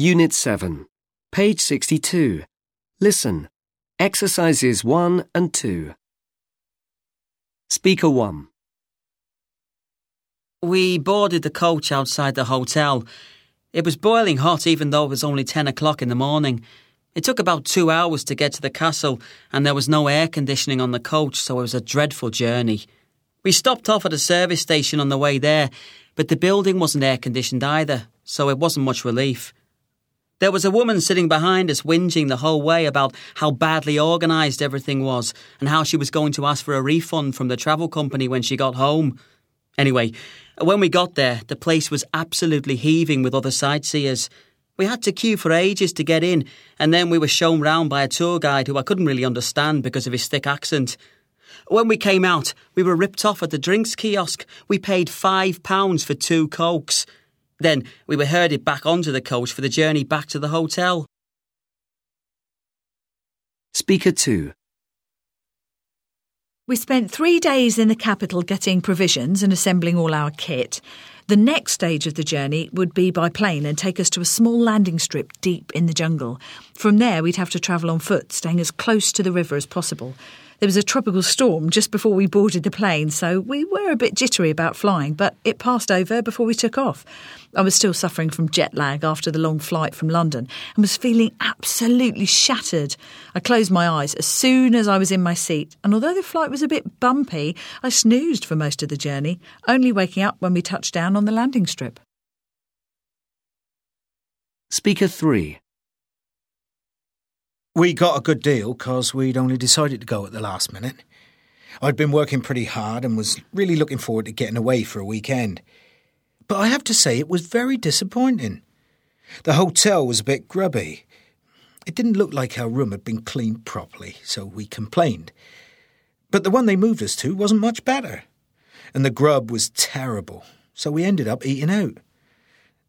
Unit 7, page 62. Listen. Exercises 1 and 2. Speaker 1. We boarded the coach outside the hotel. It was boiling hot even though it was only 10 o'clock in the morning. It took about two hours to get to the castle, and there was no air conditioning on the coach, so it was a dreadful journey. We stopped off at a service station on the way there, but the building wasn't air conditioned either, so it wasn't much relief. There was a woman sitting behind us whinging the whole way about how badly organised everything was and how she was going to ask for a refund from the travel company when she got home. Anyway, when we got there, the place was absolutely heaving with other sightseers. We had to queue for ages to get in, and then we were shown round by a tour guide who I couldn't really understand because of his thick accent. When we came out, we were ripped off at the drinks kiosk. We paid five pounds for two cokes. Then we were herded back onto the coach for the journey back to the hotel. Speaker 2. We spent three days in the capital getting provisions and assembling all our kit. The next stage of the journey would be by plane and take us to a small landing strip deep in the jungle. From there, we'd have to travel on foot, staying as close to the river as possible. There was a tropical storm just before we boarded the plane, so we were a bit jittery about flying, but it passed over before we took off. I was still suffering from jet lag after the long flight from London and was feeling absolutely shattered. I closed my eyes as soon as I was in my seat, and although the flight was a bit bumpy, I snoozed for most of the journey, only waking up when we touched down on the landing strip. Speaker 3. We got a good deal because we'd only decided to go at the last minute. I'd been working pretty hard and was really looking forward to getting away for a weekend. But I have to say it was very disappointing. The hotel was a bit grubby. It didn't look like our room had been cleaned properly, so we complained. But the one they moved us to wasn't much better. And the grub was terrible, so we ended up eating out.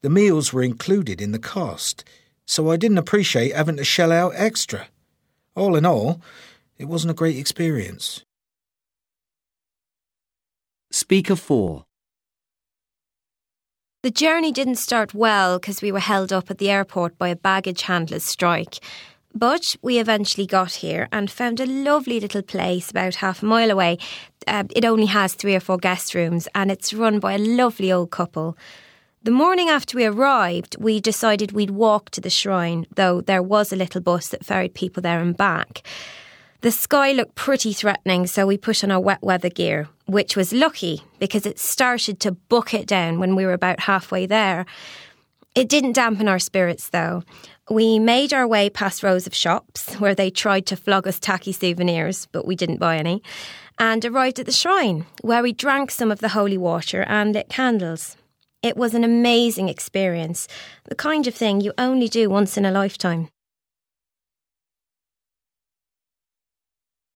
The meals were included in the cost, so I didn't appreciate having to shell out extra. All in all, it wasn't a great experience. Speaker 4. The journey didn't start well because we were held up at the airport by a baggage handler's strike. But we eventually got here and found a lovely little place about half a mile away. Uh, it only has three or four guest rooms and it's run by a lovely old couple. The morning after we arrived, we decided we'd walk to the shrine, though there was a little bus that ferried people there and back. The sky looked pretty threatening, so we put on our wet weather gear, which was lucky because it started to bucket down when we were about halfway there. It didn't dampen our spirits, though. We made our way past rows of shops where they tried to flog us tacky souvenirs, but we didn't buy any, and arrived at the shrine, where we drank some of the holy water and lit candles. It was an amazing experience, the kind of thing you only do once in a lifetime.